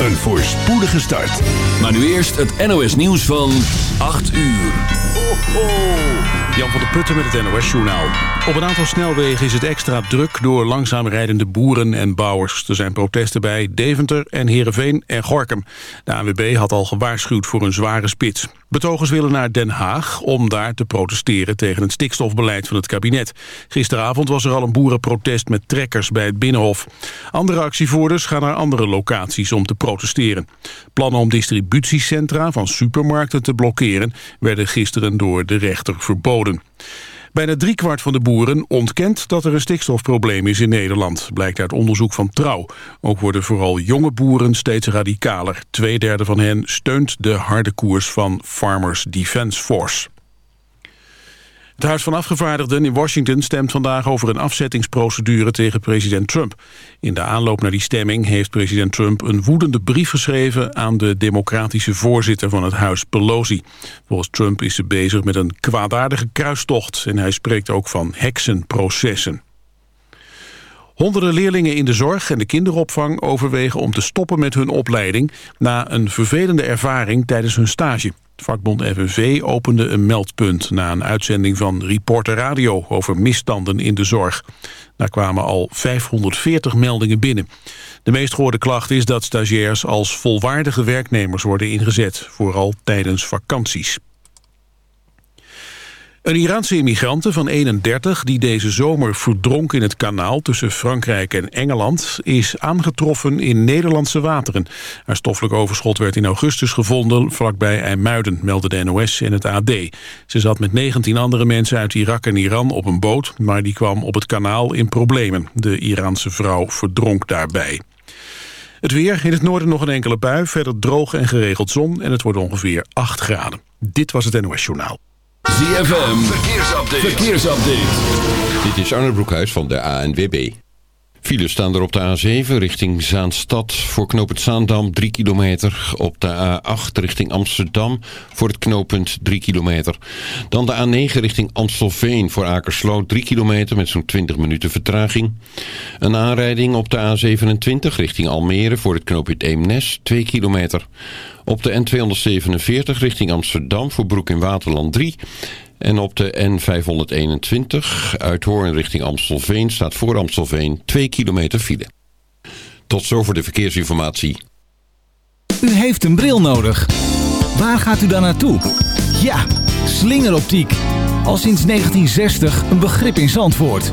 een voorspoedige start. Maar nu eerst het NOS nieuws van 8 uur. Ho, ho. Jan van der Putten met het NOS-journaal. Op een aantal snelwegen is het extra druk door langzaam rijdende boeren en bouwers. Er zijn protesten bij Deventer en Heerenveen en Gorkum. De ANWB had al gewaarschuwd voor een zware spits. Betogers willen naar Den Haag om daar te protesteren tegen het stikstofbeleid van het kabinet. Gisteravond was er al een boerenprotest met trekkers bij het Binnenhof. Andere actievoerders gaan naar andere locaties om te protesteren. Plannen om distributiecentra van supermarkten te blokkeren werden gisteren door de rechter verboden. Bijna driekwart van de boeren ontkent dat er een stikstofprobleem is in Nederland, blijkt uit onderzoek van Trouw. Ook worden vooral jonge boeren steeds radicaler. Tweederde van hen steunt de harde koers van Farmers Defence Force. Het Huis van Afgevaardigden in Washington stemt vandaag over een afzettingsprocedure tegen president Trump. In de aanloop naar die stemming heeft president Trump een woedende brief geschreven aan de democratische voorzitter van het huis Pelosi. Volgens Trump is ze bezig met een kwaadaardige kruistocht en hij spreekt ook van heksenprocessen. Honderden leerlingen in de zorg en de kinderopvang overwegen om te stoppen met hun opleiding na een vervelende ervaring tijdens hun stage. Vakbond FNV opende een meldpunt na een uitzending van Reporter Radio over misstanden in de zorg. Daar kwamen al 540 meldingen binnen. De meest gehoorde klacht is dat stagiairs als volwaardige werknemers worden ingezet, vooral tijdens vakanties. Een Iraanse immigrante van 31 die deze zomer verdronk in het kanaal tussen Frankrijk en Engeland is aangetroffen in Nederlandse wateren. Haar stoffelijk overschot werd in augustus gevonden vlakbij IJmuiden, meldde de NOS en het AD. Ze zat met 19 andere mensen uit Irak en Iran op een boot, maar die kwam op het kanaal in problemen. De Iraanse vrouw verdronk daarbij. Het weer, in het noorden nog een enkele bui, verder droog en geregeld zon en het wordt ongeveer 8 graden. Dit was het NOS Journaal. ZFM, verkeersupdate. verkeersupdate. Dit is Arne Broekhuis van de ANWB. Files staan er op de A7 richting Zaanstad voor knooppunt Zaandam 3 kilometer. Op de A8 richting Amsterdam voor het knooppunt 3 kilometer. Dan de A9 richting Amstelveen voor Akersloot 3 kilometer met zo'n 20 minuten vertraging. Een aanrijding op de A27 richting Almere voor het knooppunt Eemnes 2 kilometer. Op de N247 richting Amsterdam voor Broek in Waterland 3. En op de N521 uit Hoorn richting Amstelveen staat voor Amstelveen 2 kilometer file. Tot zover de verkeersinformatie. U heeft een bril nodig. Waar gaat u dan naartoe? Ja, slingeroptiek. Al sinds 1960 een begrip in Zandvoort.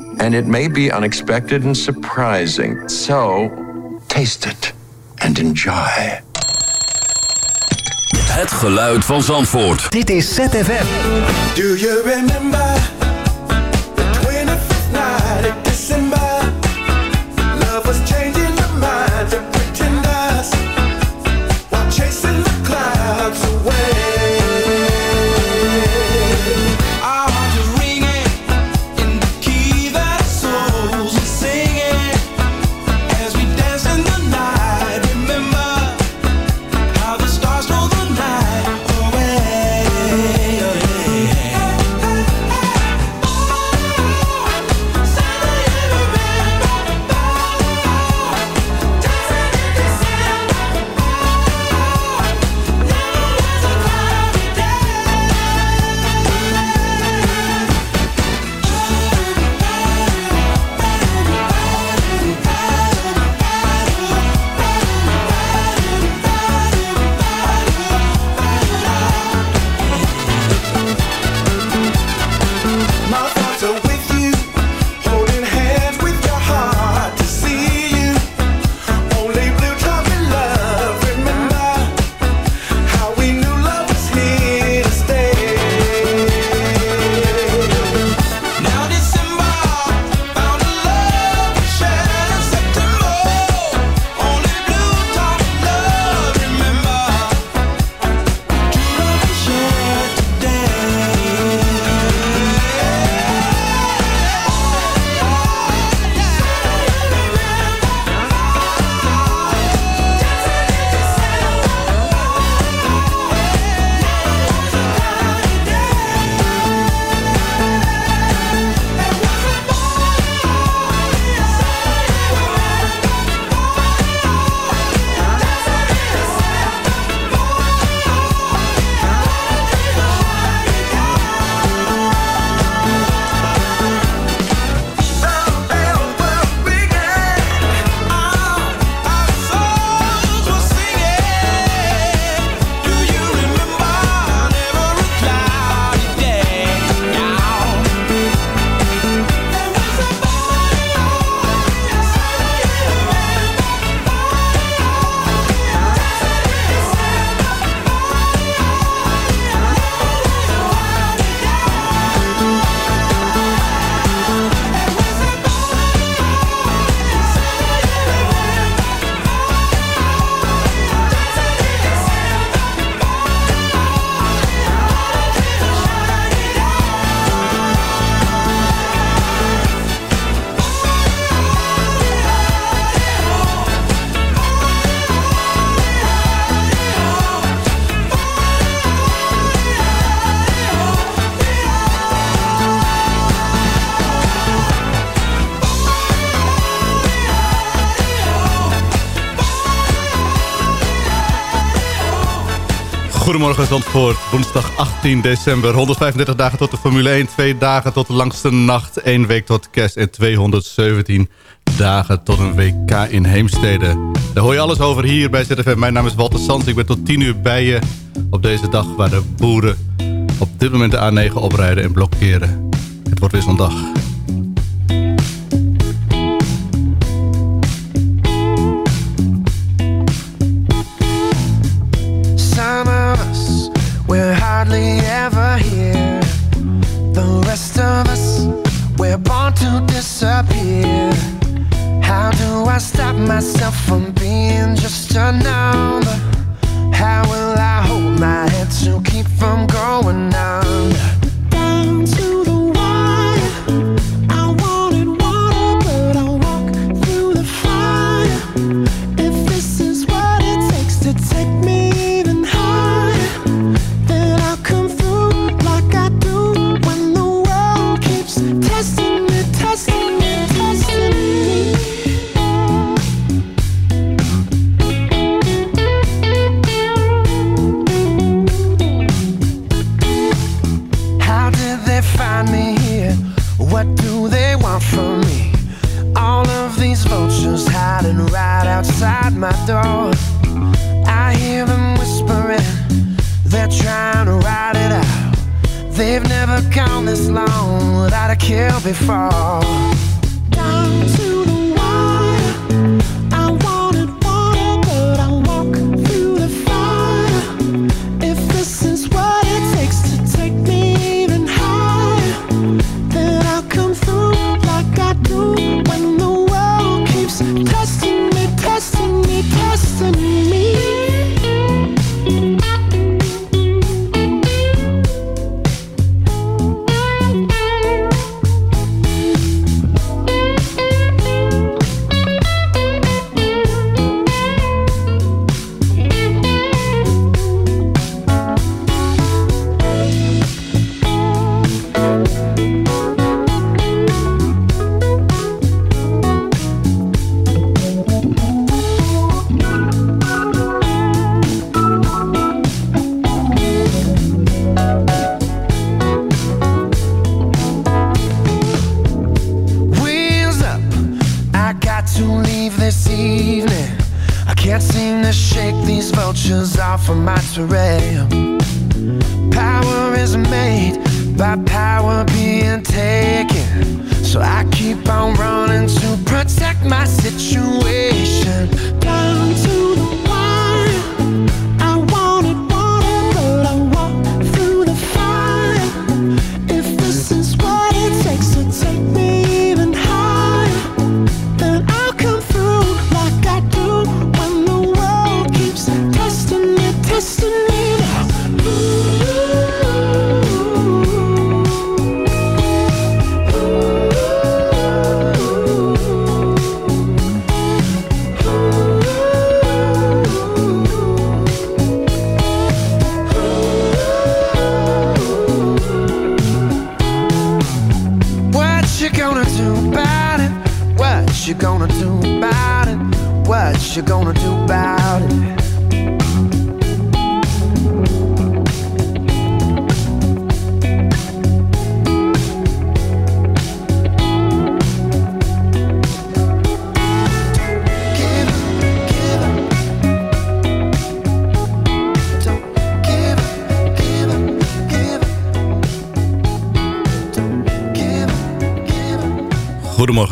and it may be unexpected and surprising. So, taste it and enjoy. Het geluid van Zandvoort. Dit is ZFM. Do you remember Goedemorgen Zandvoort, woensdag 18 december. 135 dagen tot de Formule 1, 2 dagen tot de langste nacht, 1 week tot kerst en 217 dagen tot een WK in Heemstede. Daar hoor je alles over hier bij ZFM. Mijn naam is Walter Sands, ik ben tot 10 uur bij je op deze dag waar de boeren op dit moment de A9 oprijden en blokkeren. Het wordt weer zo'n disappear. How do I stop myself from being just a number? How will I hold my head to keep from going on? Goedemorgen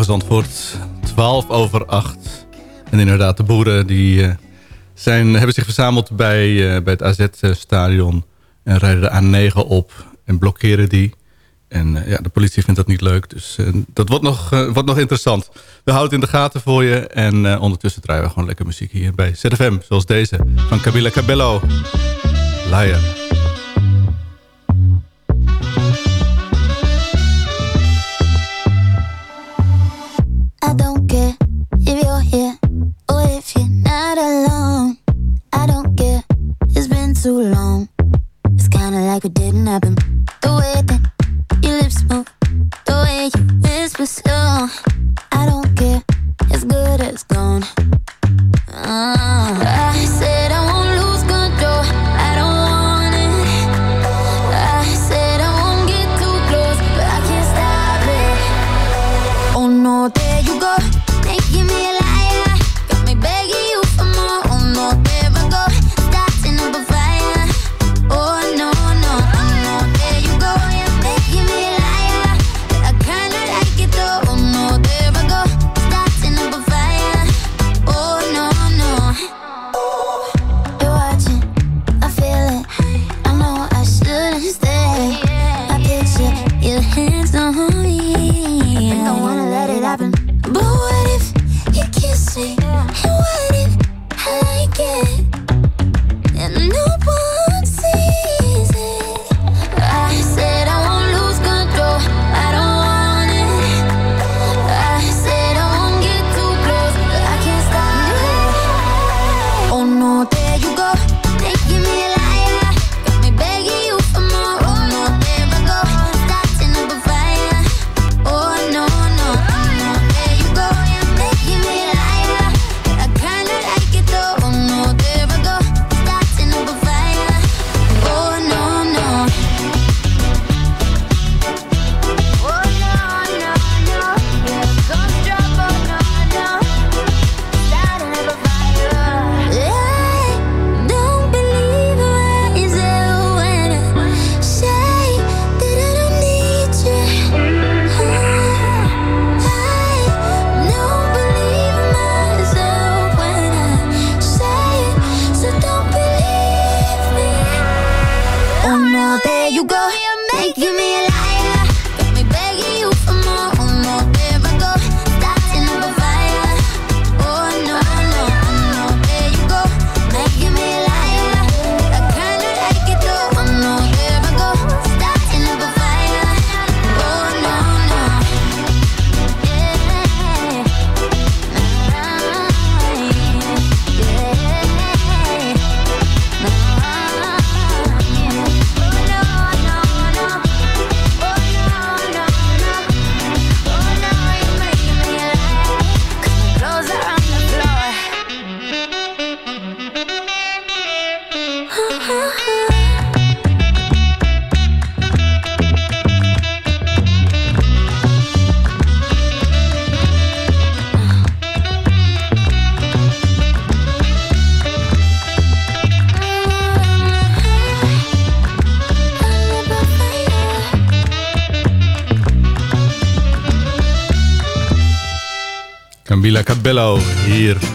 Zandvoort, 12 over 8. En inderdaad, de boeren die, uh, zijn, hebben zich verzameld bij, uh, bij het AZ-stadion... en rijden de A9 op en blokkeren die. En uh, ja, de politie vindt dat niet leuk, dus dat wordt nog, wordt nog interessant. We houden het in de gaten voor je en ondertussen draaien we gewoon lekker muziek hier bij ZFM. Zoals deze van Camila Cabello, Lion. It didn't happen.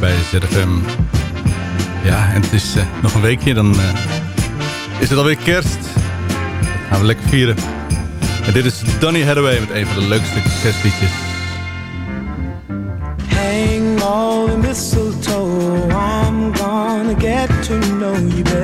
Bij ZFM. Ja, en het is uh, nog een weekje, dan uh, is het alweer kerst. Gaan we lekker vieren. En dit is Donny Hathaway met een van de leukste kerstliedjes. Hang I'm gonna get to know you.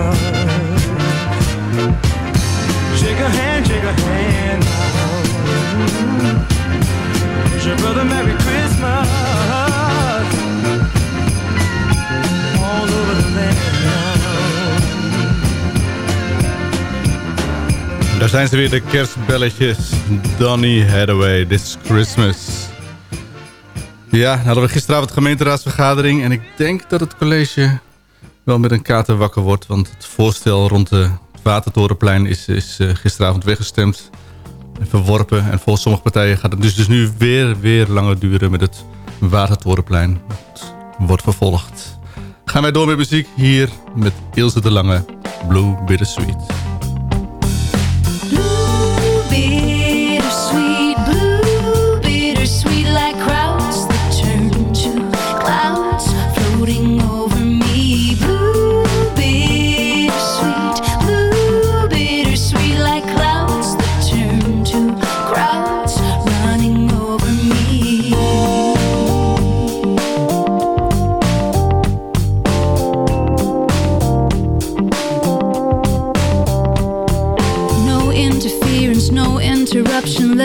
Christmas. Shake a hand, shake a hand now. Wish your brother Merry Christmas. All over the land. Daar zijn ze weer, de kerstbelletjes. Donny Hathaway, This Christmas. Ja, hadden we gisteravond gemeenteraadsvergadering... en ik denk dat het college wel met een kater wakker wordt... want het voorstel rond de Watertorenplein is, is eh, gisteravond weggestemd en verworpen. En volgens sommige partijen gaat het dus, dus nu weer, weer langer duren met het Watertorenplein. Het wordt vervolgd. Gaan wij door met muziek hier met Ilse de Lange, Blue Bittersweet. Bittersweet,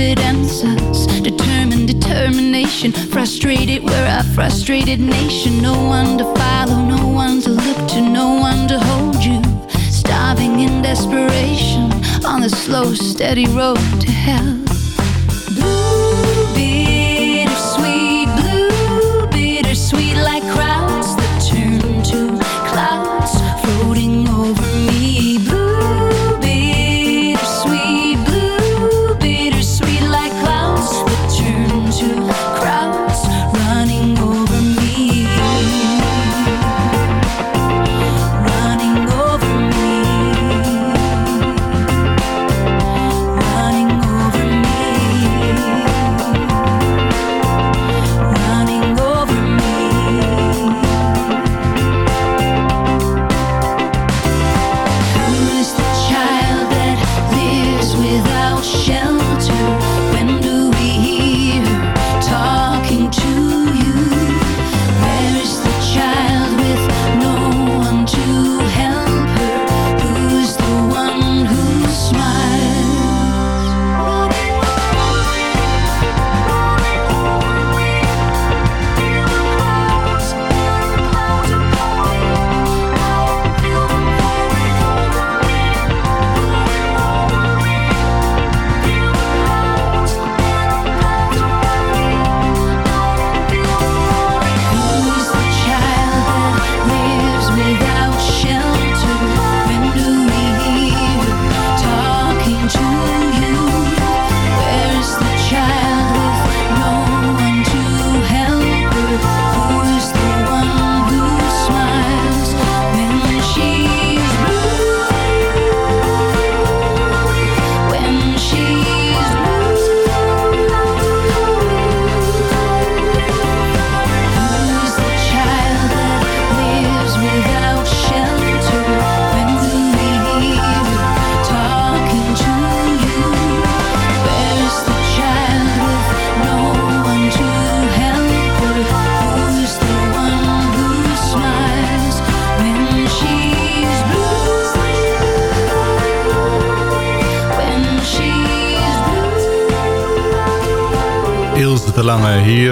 Us? Determined determination, frustrated, we're a frustrated nation. No one to follow, no one to look to, no one to hold you. Starving in desperation on the slow, steady road to hell.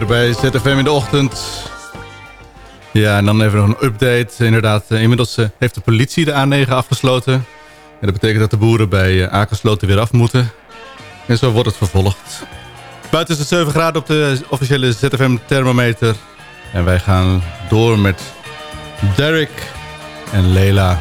Bij ZFM in de ochtend. Ja, en dan even nog een update. Inderdaad, eh, inmiddels eh, heeft de politie de A9 afgesloten. En dat betekent dat de boeren bij eh, Akersloten weer af moeten. En zo wordt het vervolgd. Buiten is het 7 graden op de officiële ZFM thermometer. En wij gaan door met Derek en Leila.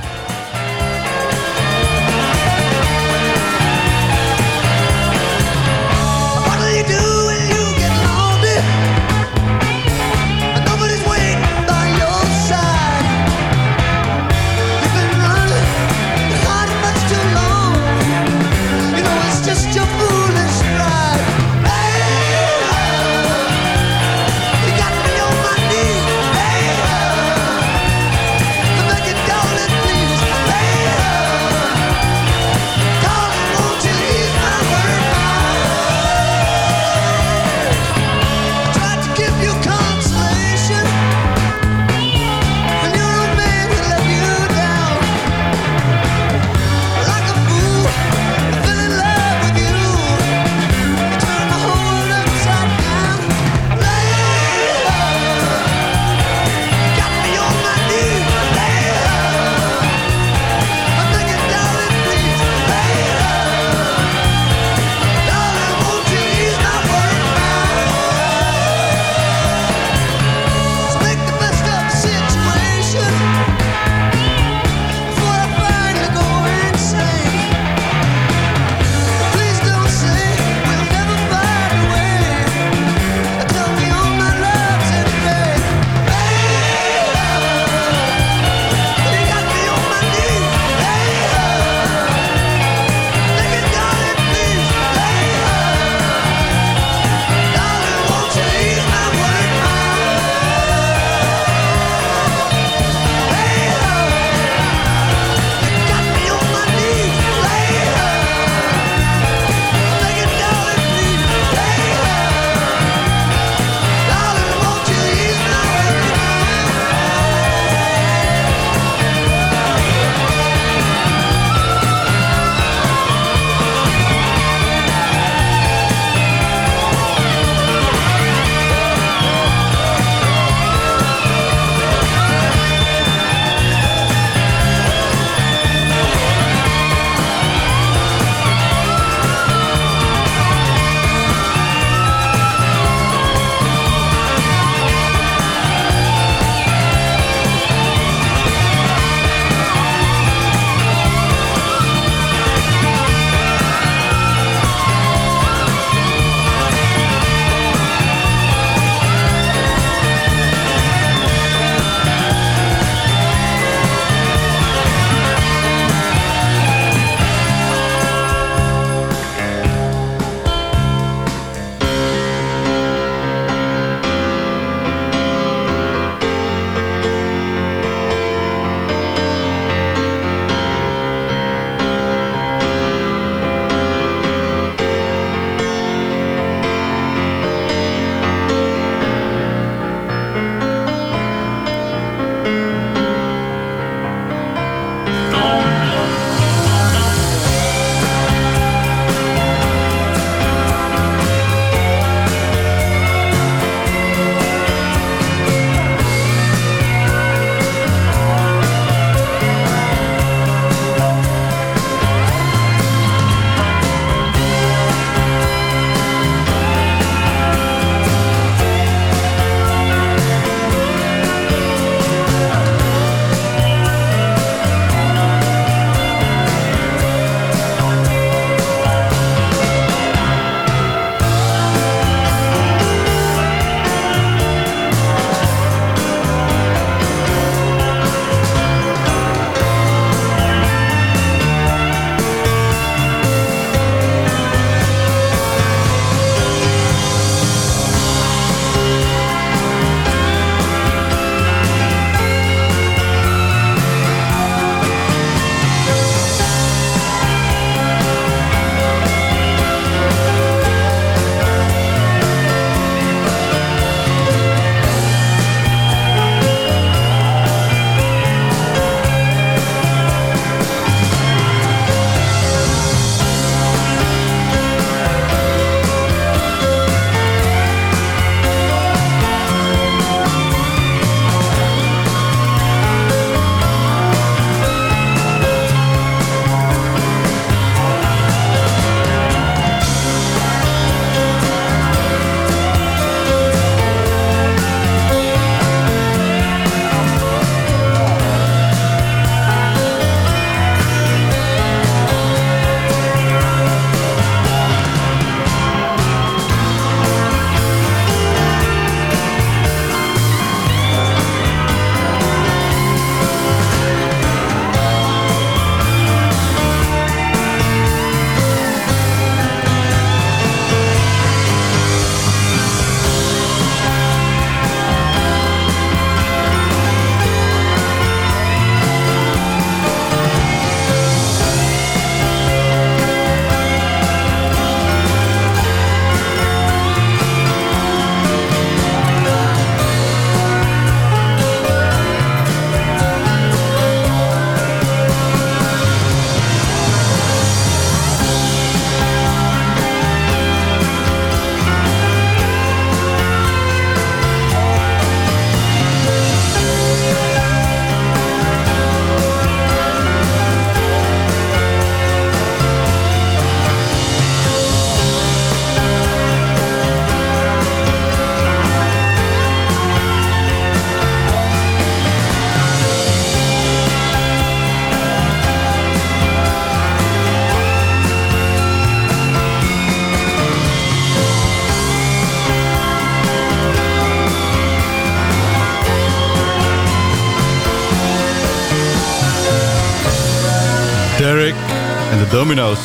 Domino's.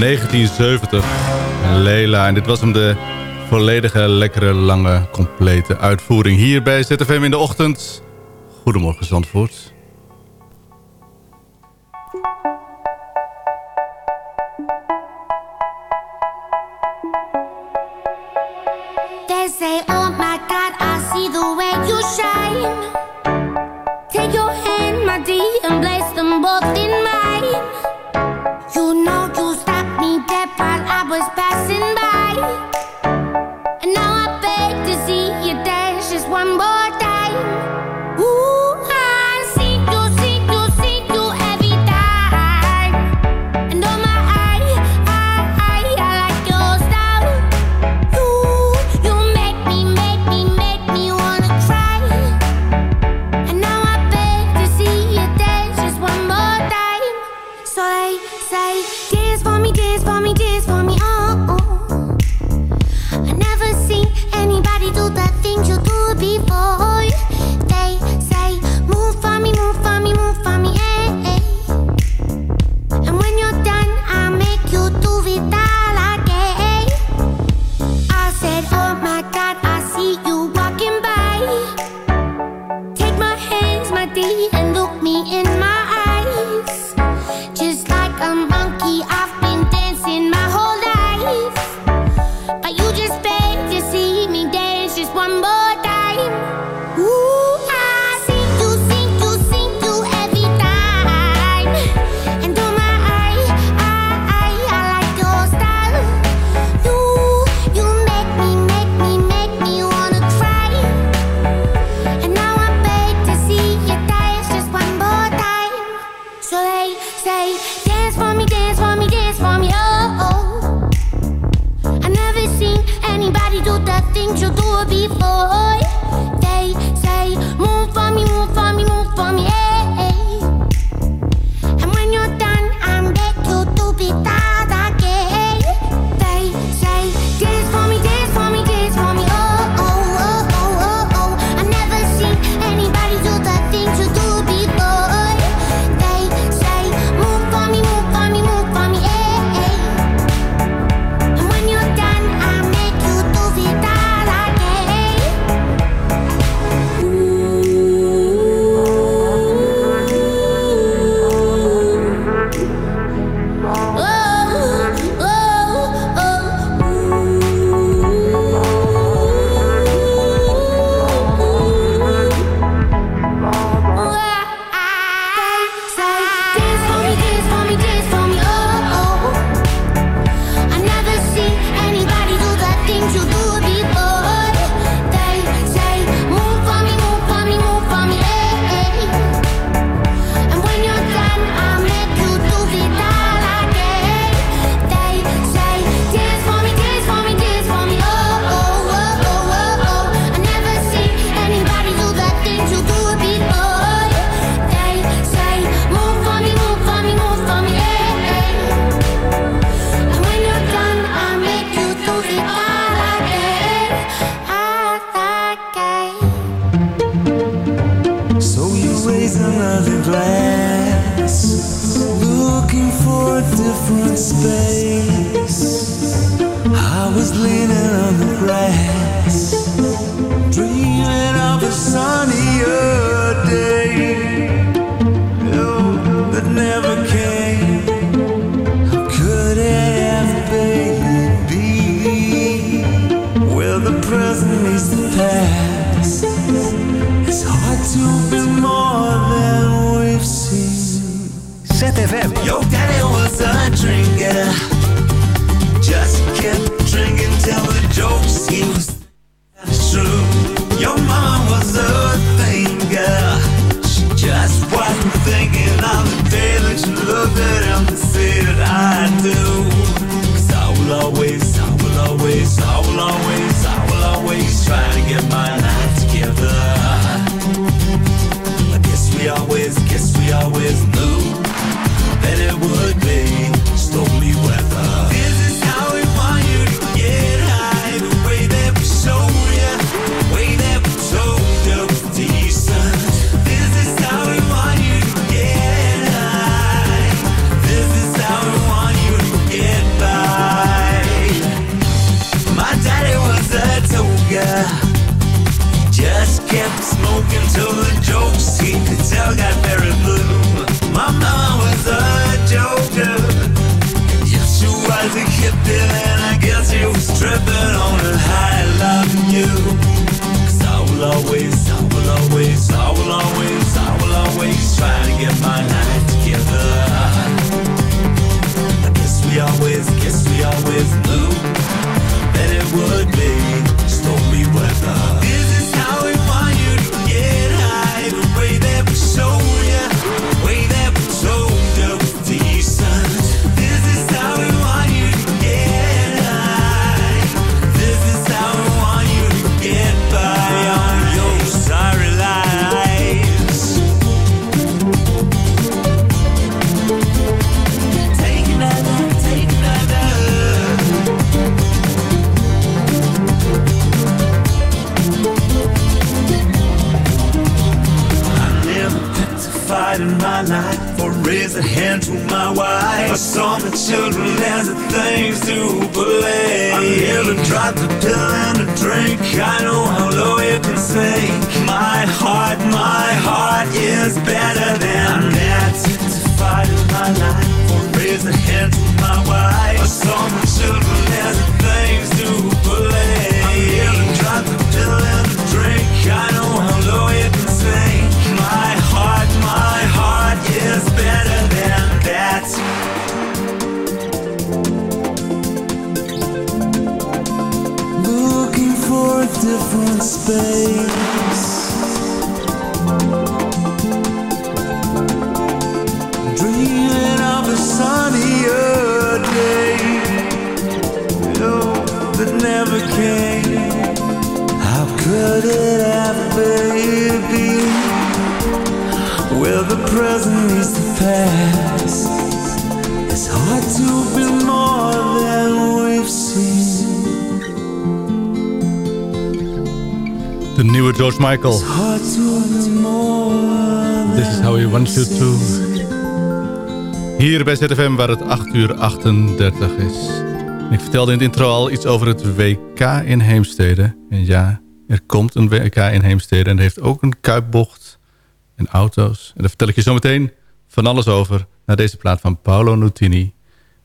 1970. Leila. En dit was hem de volledige, lekkere, lange, complete uitvoering. Hier bij ZFM in de ochtend. Goedemorgen Zandvoort. I never dropped a pill and a drink. I know how low you can sink. My heart, my heart is better than that. Petrified in my life or raised a hand to my wife. I saw my children as different space. Dreaming of a sunnier day. Oh, that never came. How could it ever be? Where the present is the past. It's hard to be De nieuwe George Michael. This is how he wants you to. Hier bij ZFM waar het 8 uur 38 is. Ik vertelde in het intro al iets over het WK in Heemstede. En ja, er komt een WK in Heemstede en heeft ook een kuipbocht en auto's. En daar vertel ik je zo meteen van alles over... naar deze plaat van Paolo Nutini.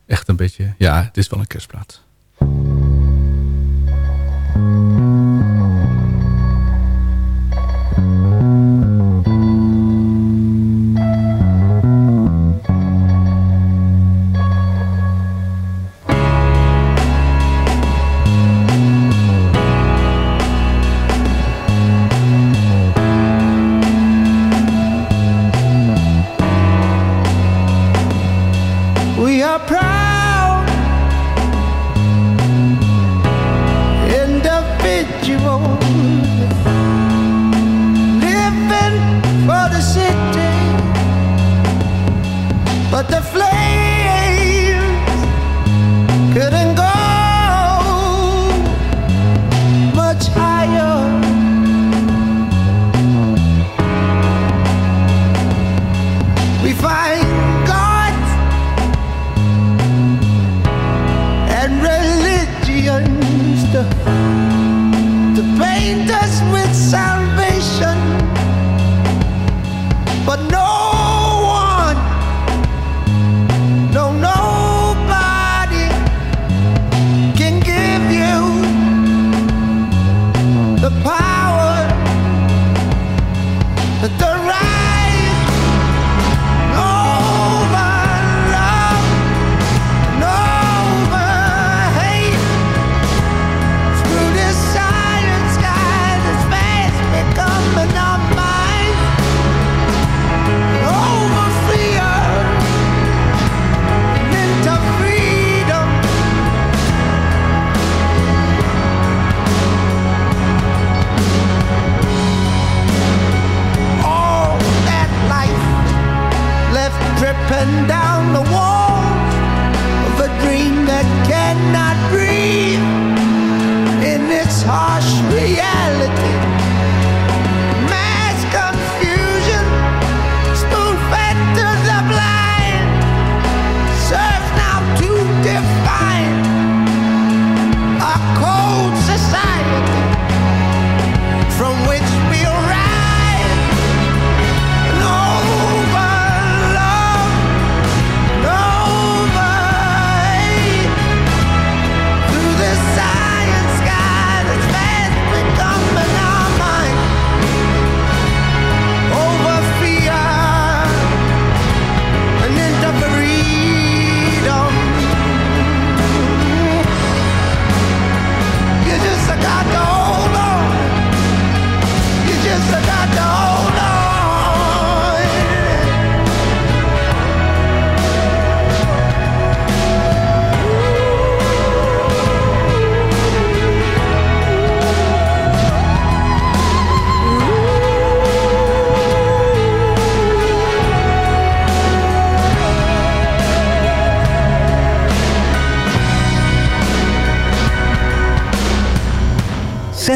Echt een beetje, ja, het is wel een kerstplaat. We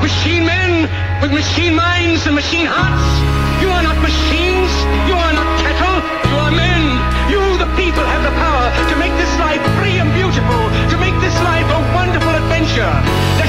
machine men with machine minds and machine hearts. You are not machines. You are not cattle. You are men. You, the people, have the power to make this life free and beautiful, to make this life a wonderful adventure.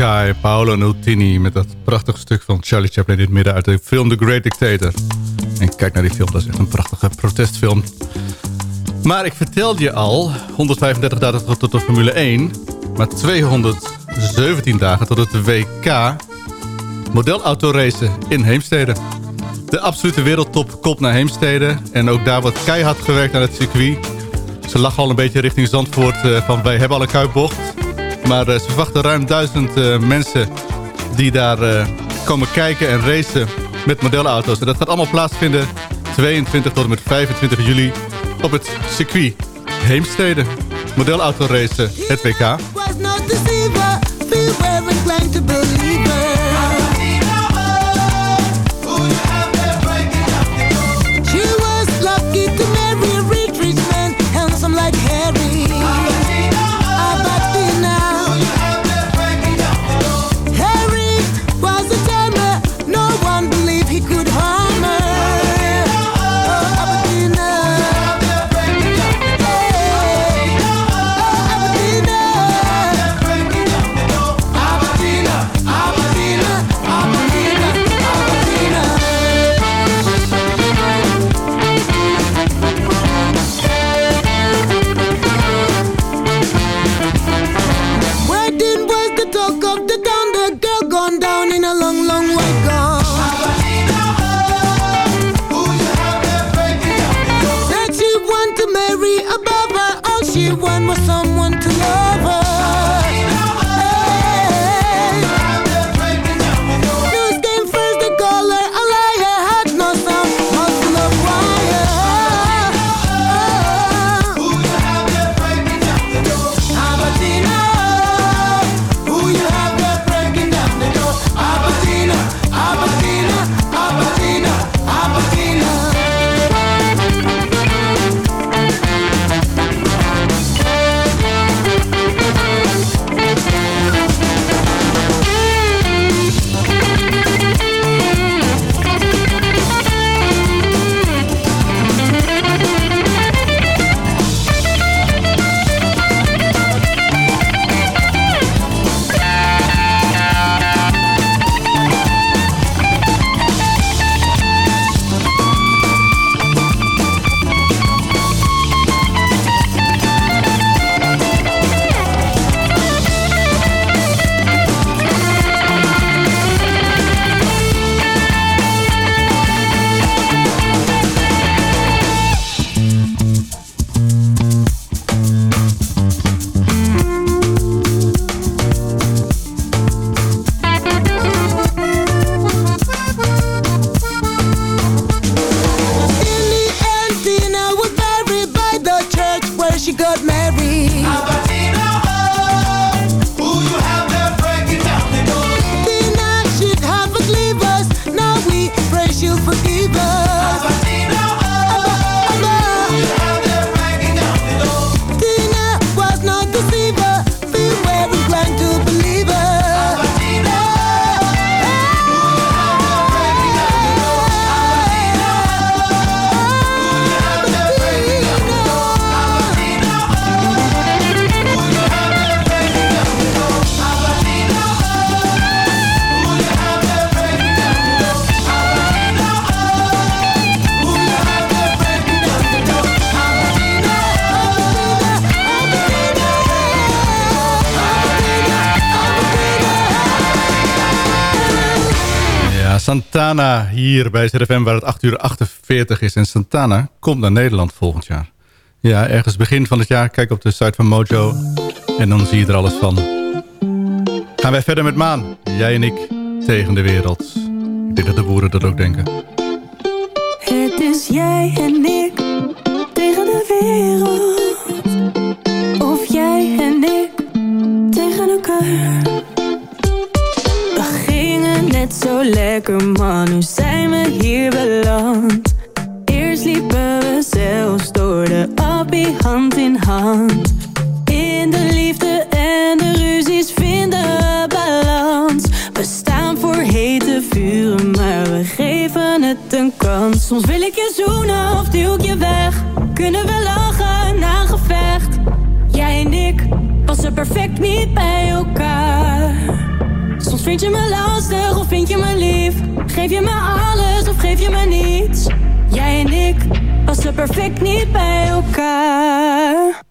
Sky, Paolo Nutini met dat prachtige stuk van Charlie Chaplin in het midden uit de film The Great Dictator. En kijk naar die film, dat is echt een prachtige protestfilm. Maar ik vertelde je al, 135 dagen tot de Formule 1, maar 217 dagen tot het WK modelautoracen in Heemstede. De absolute wereldtop komt naar Heemstede en ook daar wordt keihard gewerkt aan het circuit. Ze lachen al een beetje richting Zandvoort eh, van wij hebben al een kuipbocht. Maar eh, ze verwachten ruim duizend eh, mensen die daar eh, komen kijken en racen met modelauto's. En dat gaat allemaal plaatsvinden 22 tot en met 25 juli op het circuit Heemstede. Modelautoracen, het WK. Santana hier bij ZFM waar het 8 uur 48 is. En Santana komt naar Nederland volgend jaar. Ja, ergens begin van het jaar. Kijk op de site van Mojo. En dan zie je er alles van. Gaan wij verder met Maan. Jij en ik tegen de wereld. Ik denk dat de boeren dat ook denken. Het is jij en ik tegen de wereld. Of jij en ik tegen elkaar. Zo lekker, man. Nu zijn we hier beland. Eerst liepen we zelfs door de appie hand in hand. In de liefde en de ruzies vinden we balans. We staan voor hete vuren, maar we geven het een kans. Soms wil ik je zoenen of duw ik je weg. Kunnen we lachen na gevecht? Jij en ik passen perfect niet bij elkaar. Vind je me lastig of vind je me lief. Geef je me alles of geef je me niets. Jij en ik passen perfect niet bij elkaar.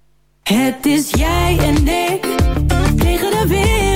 Het is jij en ik tegen de wereld.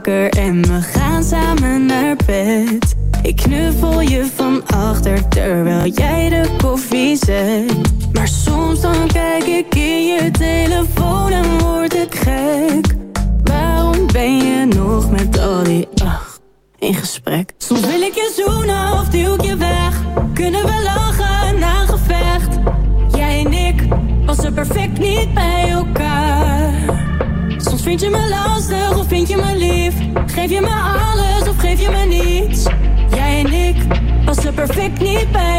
En we gaan samen naar bed. Ik knuffel je van achter terwijl jij de koffie zet. Maar soms dan kijk ik in je telefoon perfect niet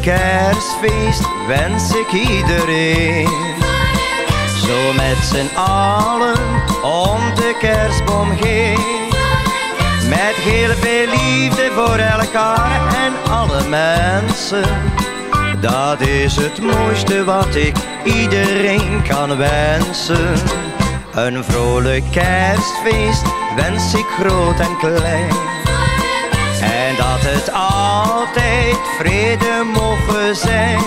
kerstfeest wens ik iedereen. Zo met z'n allen om de kerstboom heen. Met heel veel liefde voor elkaar en alle mensen. Dat is het mooiste wat ik iedereen kan wensen. Een vrolijk kerstfeest wens ik groot en klein. En dat het altijd vrede mogen zijn.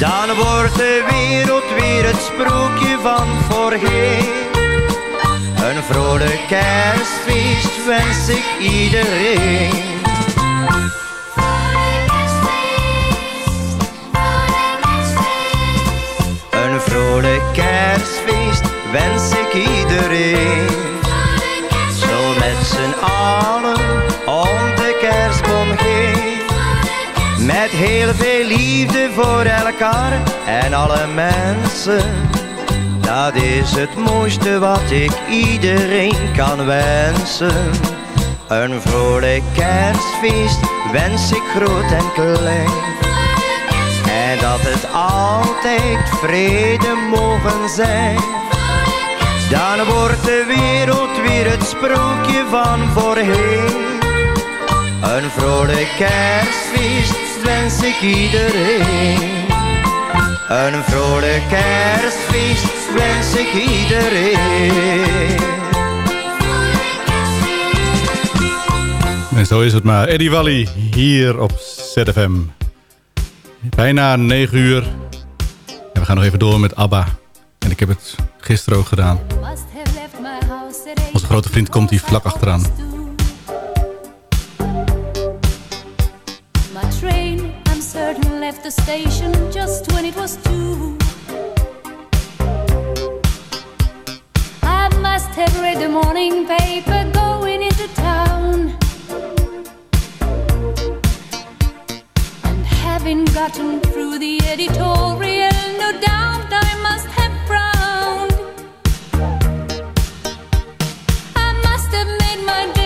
Dan wordt de wereld weer het sprookje van voorheen. Een vrolijk kerstfeest wens ik iedereen. Een vrolijk kerstfeest wens ik iedereen. Zo met z'n allen Met heel veel liefde voor elkaar en alle mensen. Dat is het mooiste wat ik iedereen kan wensen. Een vrolijk kerstfeest wens ik groot en klein. En dat het altijd vrede mogen zijn. Dan wordt de wereld weer het sprookje van voorheen. Een vrolijk kerstfeest wens ik iedereen. Een vrolijk kerstfeest wens ik iedereen. En zo is het maar. Eddie Wally hier op ZFM. Bijna 9 uur. En we gaan nog even door met ABBA. En ik heb het gisteren ook gedaan. Onze grote vriend komt hier vlak achteraan. Left the station just when it was two. I must have read the morning paper going into town. And having gotten through the editorial, no doubt I must have frowned. I must have made my desk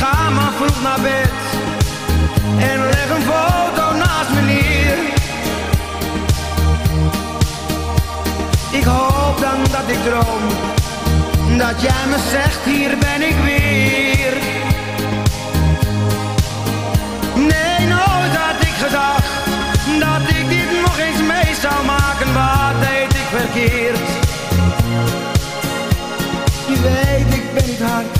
Ga maar vroeg naar bed en leg een foto naast me neer. Ik hoop dan dat ik droom, dat jij me zegt hier ben ik weer. Nee, nooit had ik gedacht, dat ik dit nog eens mee zou maken, wat deed ik verkeerd. Je weet, ik ben niet hard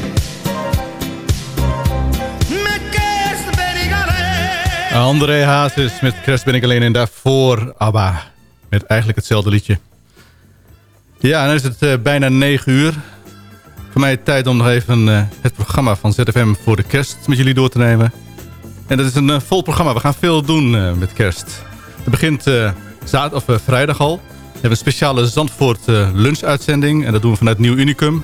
André Hazes met Kerst ben ik alleen en daarvoor ABBA. Met eigenlijk hetzelfde liedje. Ja, dan is het uh, bijna 9 uur. Voor mij tijd om nog even uh, het programma van ZFM voor de kerst met jullie door te nemen. En dat is een uh, vol programma. We gaan veel doen met kerst. Het begint zaad of vrijdag al. We hebben een speciale Zandvoort lunchuitzending. En dat doen we vanuit Nieuw Unicum.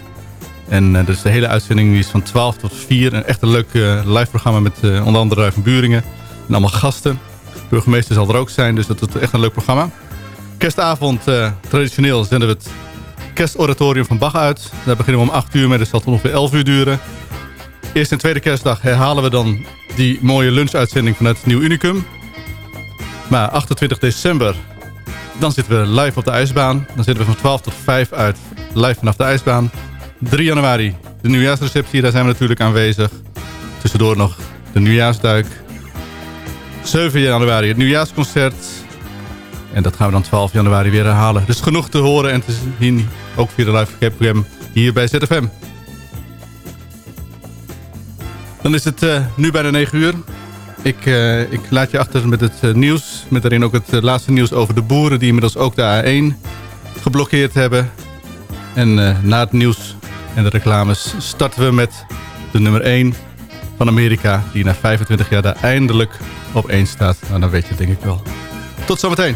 En dus de hele uitzending is van 12 tot 4. Een echt een leuk live programma met onder andere Ruif Buringen. En allemaal gasten. De burgemeester zal er ook zijn, dus dat is echt een leuk programma. Kerstavond, traditioneel, zenden we het kerstoratorium van Bach uit. Daar beginnen we om 8 uur mee, dus dat zal ongeveer 11 uur duren. Eerste en tweede kerstdag herhalen we dan die mooie lunchuitzending vanuit Nieuw Unicum. Maar 28 december, dan zitten we live op de ijsbaan. Dan zitten we van 12 tot 5 uit, live vanaf de ijsbaan. 3 januari, de nieuwjaarsreceptie, daar zijn we natuurlijk aanwezig. Tussendoor nog de nieuwjaarsduik. 7 januari het nieuwjaarsconcert. En dat gaan we dan 12 januari weer herhalen. Dus genoeg te horen en te zien, ook via de live program hier bij ZFM. Dan is het uh, nu bijna 9 uur. Ik, uh, ik laat je achter met het uh, nieuws. Met daarin ook het laatste nieuws over de boeren die inmiddels ook de A1 geblokkeerd hebben. En na het nieuws en de reclames starten we met de nummer 1 van Amerika... die na 25 jaar daar eindelijk op 1 staat. Nou, dan weet je het denk ik wel. Tot zometeen.